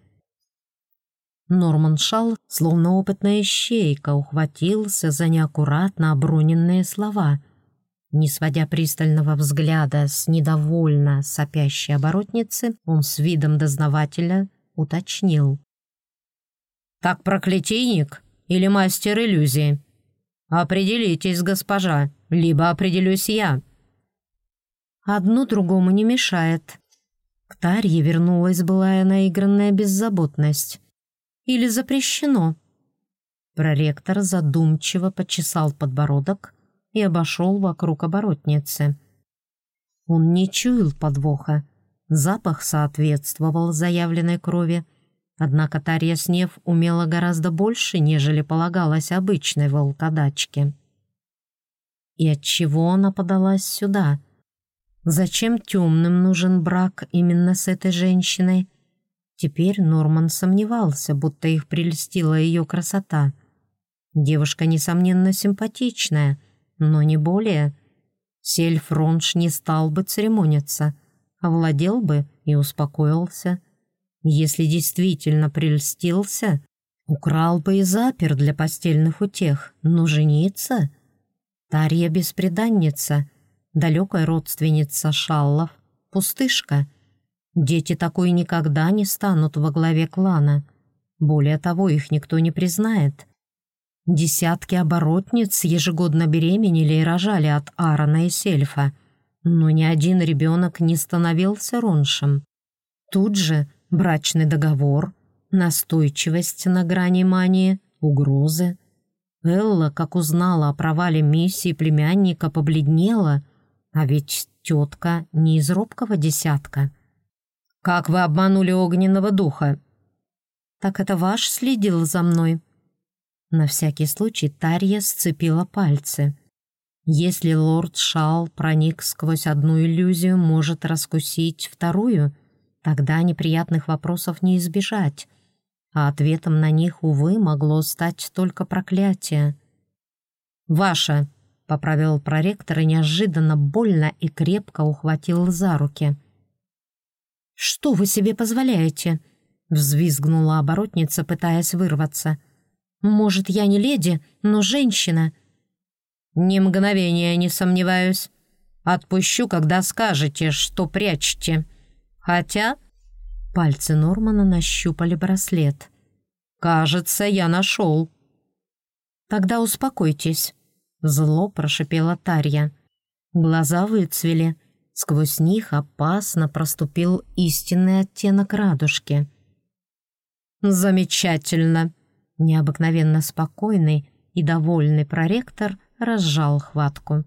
Норман Шал, словно опытная щейка, ухватился за неаккуратно оброненные слова — не сводя пристального взгляда с недовольно сопящей оборотницы, он с видом дознавателя уточнил. «Так проклятийник или мастер иллюзии? Определитесь, госпожа, либо определюсь я». «Одно другому не мешает». К Тарье вернулась былая наигранная беззаботность. «Или запрещено?» Проректор задумчиво почесал подбородок, и обошел вокруг оборотницы. Он не чуял подвоха. Запах соответствовал заявленной крови, однако Тарья Снев умела гораздо больше, нежели полагалось обычной волкодачке. И отчего она подалась сюда? Зачем темным нужен брак именно с этой женщиной? Теперь Норман сомневался, будто их прельстила ее красота. Девушка, несомненно, симпатичная — но не более. Сельф Ронш не стал бы церемониться, овладел бы и успокоился. Если действительно прельстился, украл бы и запер для постельных утех, но жениться? Тарья беспреданница, далекая родственница Шаллов, пустышка. Дети такой никогда не станут во главе клана. Более того, их никто не признает. Десятки оборотниц ежегодно беременели и рожали от Аарона и Сельфа, но ни один ребенок не становился роншем. Тут же брачный договор, настойчивость на грани мании, угрозы. Элла, как узнала о провале миссии племянника, побледнела, а ведь тетка не из робкого десятка. «Как вы обманули огненного духа?» «Так это ваш следил за мной?» На всякий случай Тарья сцепила пальцы. Если лорд Шал проник сквозь одну иллюзию, может раскусить вторую, тогда неприятных вопросов не избежать, а ответом на них, увы, могло стать только проклятие. «Ваша!» — поправил проректор и неожиданно больно и крепко ухватил за руки. «Что вы себе позволяете?» — взвизгнула оборотница, пытаясь вырваться — может, я не леди, но женщина». «Ни мгновения не сомневаюсь. Отпущу, когда скажете, что прячете. Хотя...» Пальцы Нормана нащупали браслет. «Кажется, я нашел». «Тогда успокойтесь», — зло прошипела Тарья. Глаза выцвели. Сквозь них опасно проступил истинный оттенок радужки. «Замечательно», Необыкновенно спокойный и довольный проректор разжал хватку.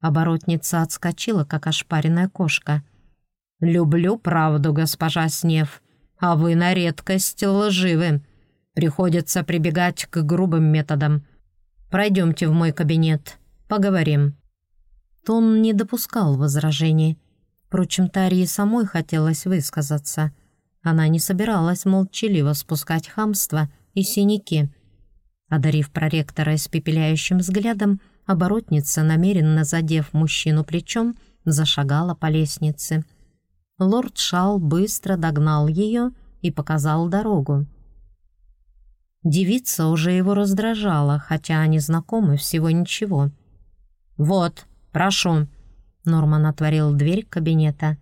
Оборотница отскочила, как ошпаренная кошка. «Люблю правду, госпожа Снев, а вы на редкость лживы. Приходится прибегать к грубым методам. Пройдемте в мой кабинет, поговорим». Тон не допускал возражений. Впрочем, Тарии самой хотелось высказаться. Она не собиралась молчаливо спускать хамство — и синяки. Одарив проректора испепеляющим взглядом, оборотница, намеренно задев мужчину плечом, зашагала по лестнице. Лорд Шал быстро догнал ее и показал дорогу. Девица уже его раздражала, хотя они знакомы всего ничего. «Вот, прошу», — Норман отворил дверь кабинета.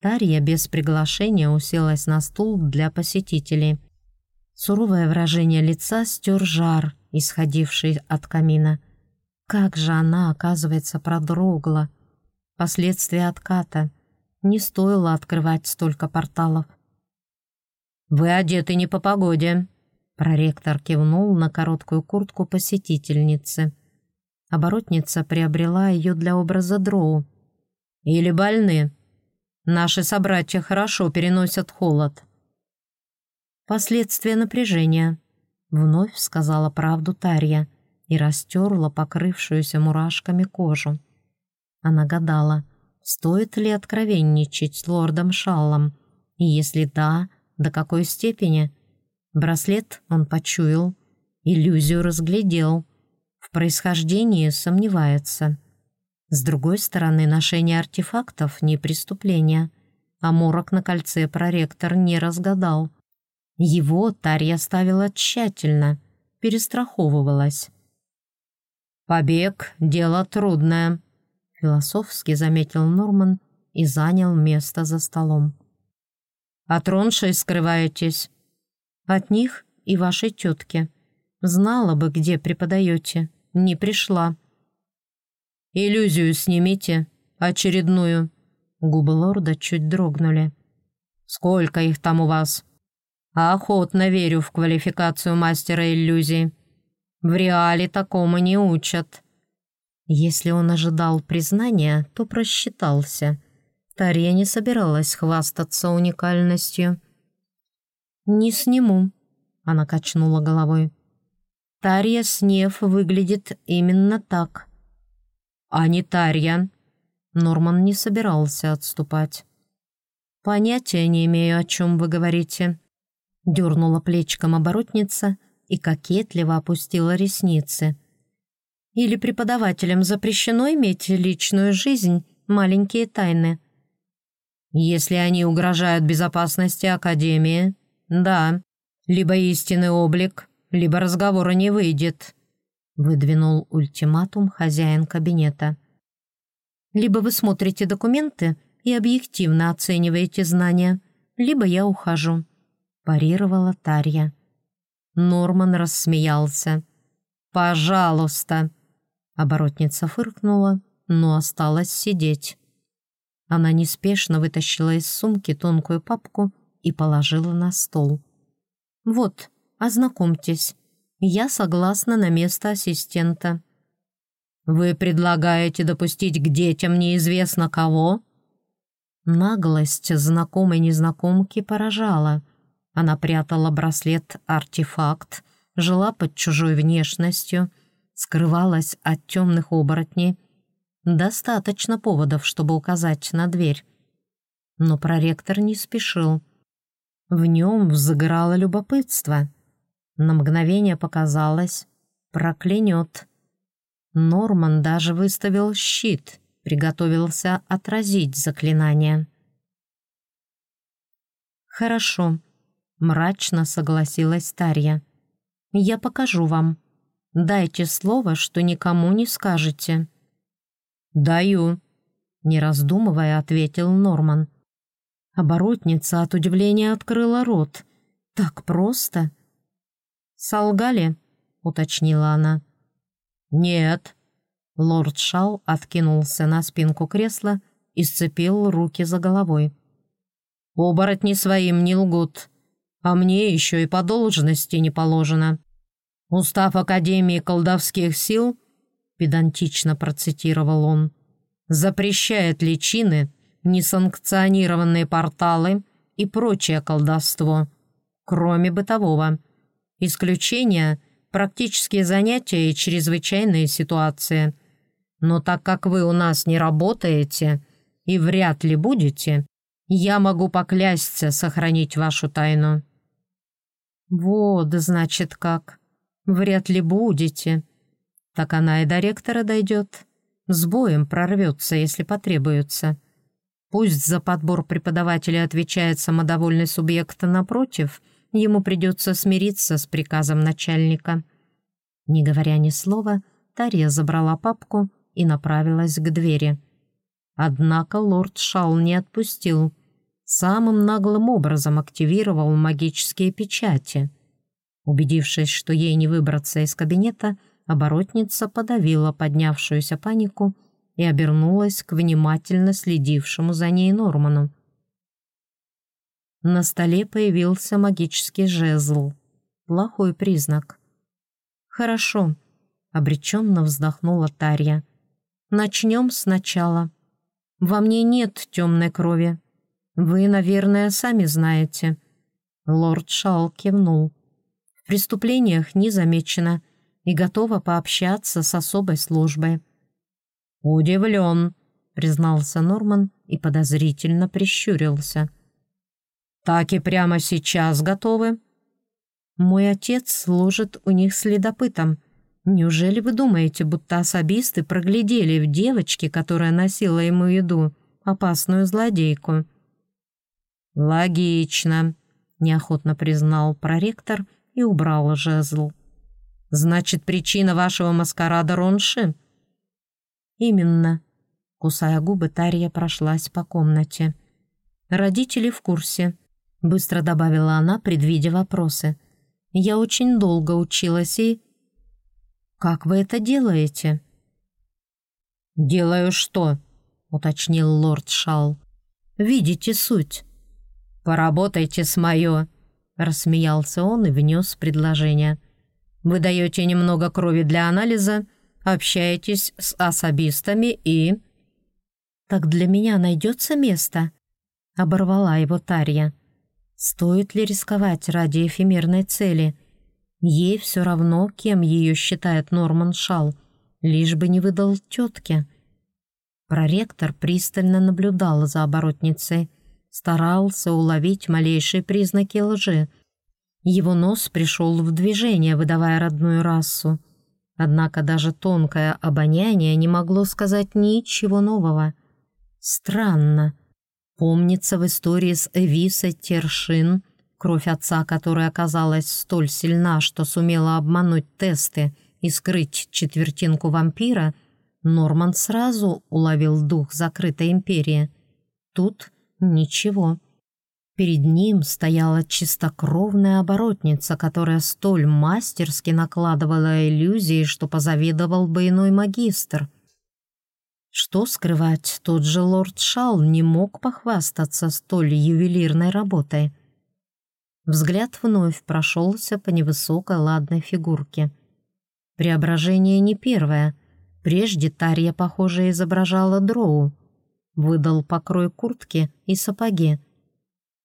Тарья без приглашения уселась на стул для посетителей. Суровое выражение лица стер жар, исходивший от камина. Как же она, оказывается, продрогла. Последствия отката. Не стоило открывать столько порталов. «Вы одеты не по погоде», — проректор кивнул на короткую куртку посетительницы. Оборотница приобрела ее для образа дроу. «Или больны. Наши собратья хорошо переносят холод». «Последствия напряжения», — вновь сказала правду Тарья и растерла покрывшуюся мурашками кожу. Она гадала, стоит ли откровенничать с лордом Шаллом, и если да, до какой степени. Браслет он почуял, иллюзию разглядел, в происхождении сомневается. С другой стороны, ношение артефактов — не преступление, а морок на кольце проректор не разгадал — его Тарья ставила тщательно, перестраховывалась. «Побег — дело трудное», — философски заметил Норман и занял место за столом. «От Роншей скрываетесь?» «От них и вашей тетки. Знала бы, где преподаете. Не пришла». «Иллюзию снимите, очередную». Губы лорда чуть дрогнули. «Сколько их там у вас?» Охотно верю в квалификацию мастера иллюзий. В реале такому не учат. Если он ожидал признания, то просчитался. Тарья не собиралась хвастаться уникальностью. «Не сниму», — она качнула головой. «Тарья Снев выглядит именно так». «А не Тарья?» Норман не собирался отступать. «Понятия не имею, о чем вы говорите», Дернула плечиком оборотница и кокетливо опустила ресницы. Или преподавателям запрещено иметь личную жизнь, маленькие тайны? Если они угрожают безопасности Академии, да, либо истинный облик, либо разговора не выйдет, выдвинул ультиматум хозяин кабинета. Либо вы смотрите документы и объективно оцениваете знания, либо я ухожу парировала Тарья. Норман рассмеялся. «Пожалуйста!» Оборотница фыркнула, но осталась сидеть. Она неспешно вытащила из сумки тонкую папку и положила на стол. «Вот, ознакомьтесь. Я согласна на место ассистента». «Вы предлагаете допустить к детям неизвестно кого?» Наглость знакомой незнакомки поражала. Она прятала браслет-артефакт, жила под чужой внешностью, скрывалась от темных оборотней. Достаточно поводов, чтобы указать на дверь. Но проректор не спешил. В нем взыграло любопытство. На мгновение показалось, проклянет. Норман даже выставил щит, приготовился отразить заклинание. «Хорошо», — мрачно согласилась Тарья. «Я покажу вам. Дайте слово, что никому не скажете». «Даю», — не раздумывая, ответил Норман. Оборотница от удивления открыла рот. «Так просто?» «Солгали?» — уточнила она. «Нет». Лорд Шал откинулся на спинку кресла и сцепил руки за головой. «Оборотни своим не лгут, а мне еще и по должности не положено. Устав Академии колдовских сил, педантично процитировал он, запрещает личины, несанкционированные порталы и прочее колдовство, кроме бытового. Исключение – практические занятия и чрезвычайные ситуации. Но так как вы у нас не работаете и вряд ли будете, я могу поклясться сохранить вашу тайну». «Вот, значит, как. Вряд ли будете. Так она и до ректора дойдет. С боем прорвется, если потребуется. Пусть за подбор преподавателя отвечает самодовольный субъект напротив — ему придется смириться с приказом начальника. Не говоря ни слова, Тария забрала папку и направилась к двери. Однако лорд Шал не отпустил. Самым наглым образом активировал магические печати. Убедившись, что ей не выбраться из кабинета, оборотница подавила поднявшуюся панику и обернулась к внимательно следившему за ней Норману. На столе появился магический жезл. Плохой признак. «Хорошо», — обреченно вздохнула Тарья. «Начнем сначала. Во мне нет темной крови. Вы, наверное, сами знаете». Лорд Шал кивнул. «В преступлениях не замечено и готова пообщаться с особой службой». «Удивлен», — признался Норман и подозрительно прищурился. «Так и прямо сейчас готовы?» «Мой отец служит у них следопытом. Неужели вы думаете, будто особисты проглядели в девочке, которая носила ему еду, опасную злодейку?» «Логично», — неохотно признал проректор и убрал жезл. «Значит, причина вашего маскарада Ронши?» «Именно», — кусая губы, Тарья прошлась по комнате. «Родители в курсе. — быстро добавила она, предвидя вопросы. «Я очень долго училась и...» «Как вы это делаете?» «Делаю что?» — уточнил лорд Шал. «Видите суть?» «Поработайте с моё», — рассмеялся он и внес предложение. «Вы даете немного крови для анализа, общаетесь с особистами и...» «Так для меня найдется место?» — оборвала его Тарья. Стоит ли рисковать ради эфемерной цели? Ей все равно, кем ее считает Норман Шал, лишь бы не выдал тетке. Проректор пристально наблюдал за оборотницей, старался уловить малейшие признаки лжи. Его нос пришел в движение, выдавая родную расу. Однако даже тонкое обоняние не могло сказать ничего нового. Странно. Помнится в истории с Эвисой Тершин, кровь отца которой оказалась столь сильна, что сумела обмануть тесты и скрыть четвертинку вампира, Норман сразу уловил дух закрытой империи. Тут ничего. Перед ним стояла чистокровная оборотница, которая столь мастерски накладывала иллюзии, что позавидовал бы иной магистр. Что скрывать, тот же лорд Шал не мог похвастаться столь ювелирной работой. Взгляд вновь прошелся по невысокой ладной фигурке. Преображение не первое. Прежде Тарья, похоже, изображала дроу. Выдал покрой куртки и сапоги.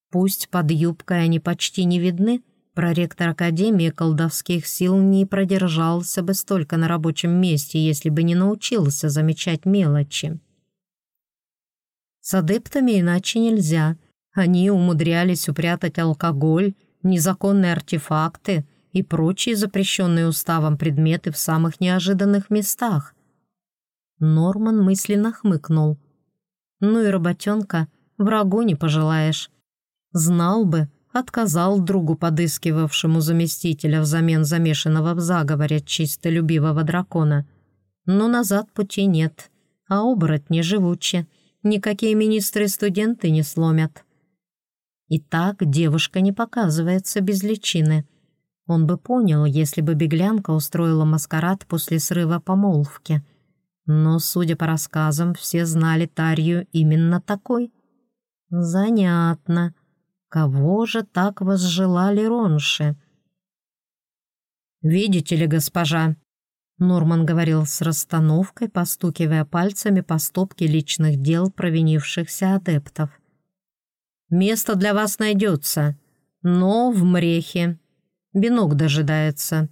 Пусть под юбкой они почти не видны, проректор Академии колдовских сил не продержался бы столько на рабочем месте, если бы не научился замечать мелочи. С адептами иначе нельзя — они умудрялись упрятать алкоголь, незаконные артефакты и прочие запрещенные уставом предметы в самых неожиданных местах. Норман мысленно хмыкнул. «Ну и работенка, врагу не пожелаешь. Знал бы, отказал другу, подыскивавшему заместителя взамен замешанного в заговоре чистолюбивого дракона. Но назад пути нет, а оборотни живучи, никакие министры-студенты не сломят». И так девушка не показывается без личины. Он бы понял, если бы беглянка устроила маскарад после срыва помолвки. Но, судя по рассказам, все знали Тарью именно такой. Занятно. Кого же так возжелали ронши? «Видите ли, госпожа?» Норман говорил с расстановкой, постукивая пальцами по стопке личных дел провинившихся адептов. Место для вас найдется, но в мрехе. Бинок дожидается».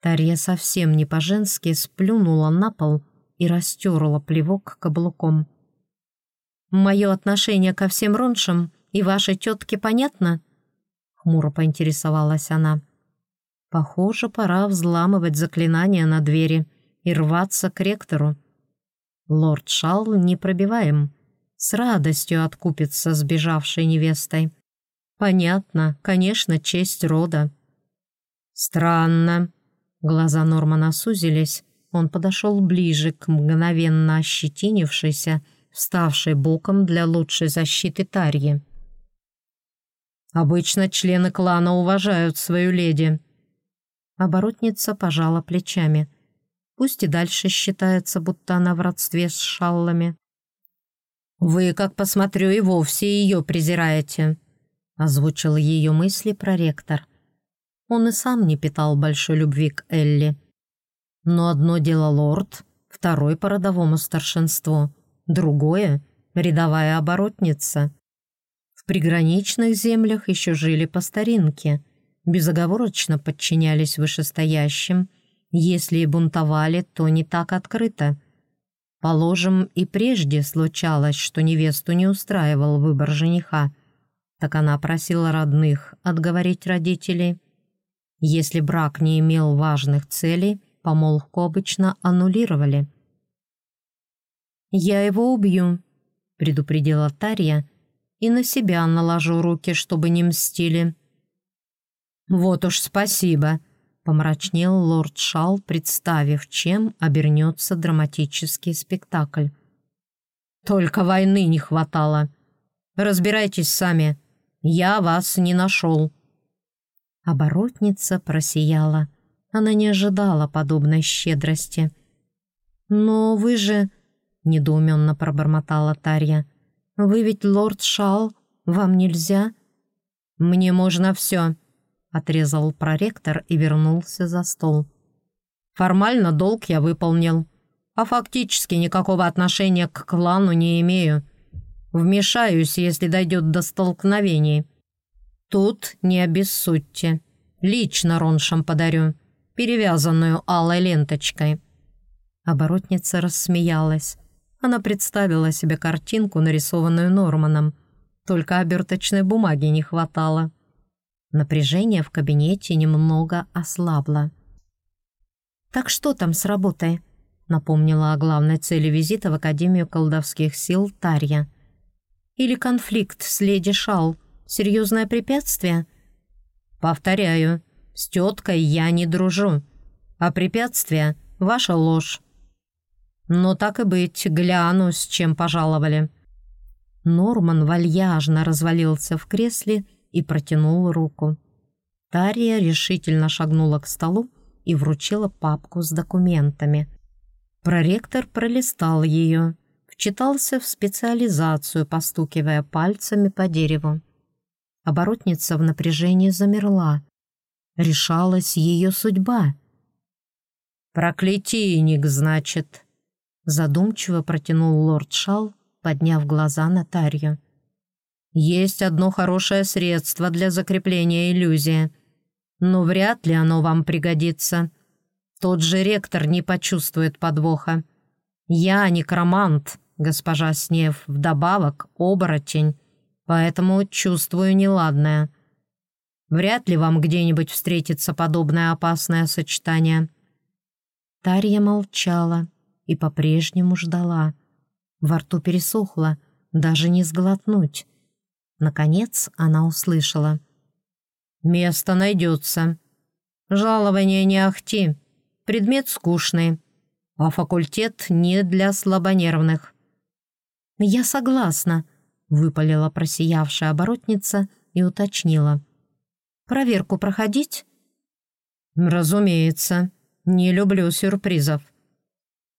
Тарья совсем не по-женски сплюнула на пол и растерла плевок каблуком. «Мое отношение ко всем роншам и вашей тетке понятно?» Хмуро поинтересовалась она. «Похоже, пора взламывать заклинания на двери и рваться к ректору. Лорд Шал не пробиваем с радостью откупится сбежавшей невестой. Понятно, конечно, честь рода. Странно. Глаза Нормана сузились. Он подошел ближе к мгновенно ощетинившейся, вставшей боком для лучшей защиты Тарьи. Обычно члены клана уважают свою леди. Оборотница пожала плечами. Пусть и дальше считается, будто она в родстве с шаллами. «Вы, как посмотрю, и вовсе ее презираете», — озвучил ее мысли проректор. Он и сам не питал большой любви к Элли. Но одно дело лорд, второй по родовому старшинству, другое — рядовая оборотница. В приграничных землях еще жили по старинке, безоговорочно подчинялись вышестоящим, если и бунтовали, то не так открыто — Положим, и прежде случалось, что невесту не устраивал выбор жениха. Так она просила родных отговорить родителей. Если брак не имел важных целей, помолвку обычно аннулировали. «Я его убью», — предупредила Тарья, «и на себя наложу руки, чтобы не мстили». «Вот уж спасибо», Помрачнел лорд Шал, представив, чем обернется драматический спектакль. «Только войны не хватало. Разбирайтесь сами. Я вас не нашел». Оборотница просияла. Она не ожидала подобной щедрости. «Но вы же...» — недоуменно пробормотала Тарья. «Вы ведь лорд Шал, вам нельзя?» «Мне можно все», отрезал проректор и вернулся за стол. «Формально долг я выполнил, а фактически никакого отношения к клану не имею. Вмешаюсь, если дойдет до столкновений. Тут не обессудьте. Лично роншам подарю, перевязанную алой ленточкой». Оборотница рассмеялась. Она представила себе картинку, нарисованную Норманом. Только оберточной бумаги не хватало. Напряжение в кабинете немного ослабло. «Так что там с работой?» напомнила о главной цели визита в Академию колдовских сил Тарья. «Или конфликт с леди Шал? Серьезное препятствие?» «Повторяю, с теткой я не дружу, а препятствие — ваша ложь. Но так и быть, гляну, с чем пожаловали». Норман вальяжно развалился в кресле и протянул руку. Тария решительно шагнула к столу и вручила папку с документами. Проректор пролистал ее, вчитался в специализацию, постукивая пальцами по дереву. Оборотница в напряжении замерла. Решалась ее судьба. «Проклятийник, значит», — задумчиво протянул лорд Шал, подняв глаза на Тарью. «Есть одно хорошее средство для закрепления иллюзии, но вряд ли оно вам пригодится. Тот же ректор не почувствует подвоха. Я некромант, госпожа Снев, вдобавок оборотень, поэтому чувствую неладное. Вряд ли вам где-нибудь встретится подобное опасное сочетание». Тарья молчала и по-прежнему ждала. Во рту пересохло, даже не сглотнуть. Наконец она услышала. «Место найдется. Жалование не ахти. Предмет скучный, а факультет не для слабонервных». «Я согласна», — выпалила просиявшая оборотница и уточнила. «Проверку проходить?» «Разумеется. Не люблю сюрпризов».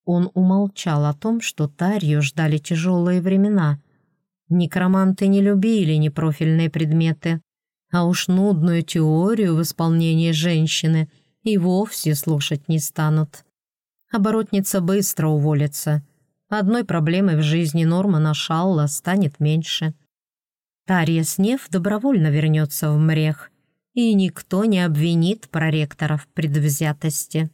Он умолчал о том, что Тарью ждали тяжелые времена. Некроманты не любили непрофильные предметы, а уж нудную теорию в исполнении женщины и вовсе слушать не станут. Оборотница быстро уволится. Одной проблемой в жизни Нормана Шалла станет меньше. Тарья Снев добровольно вернется в мрех, и никто не обвинит проректора в предвзятости.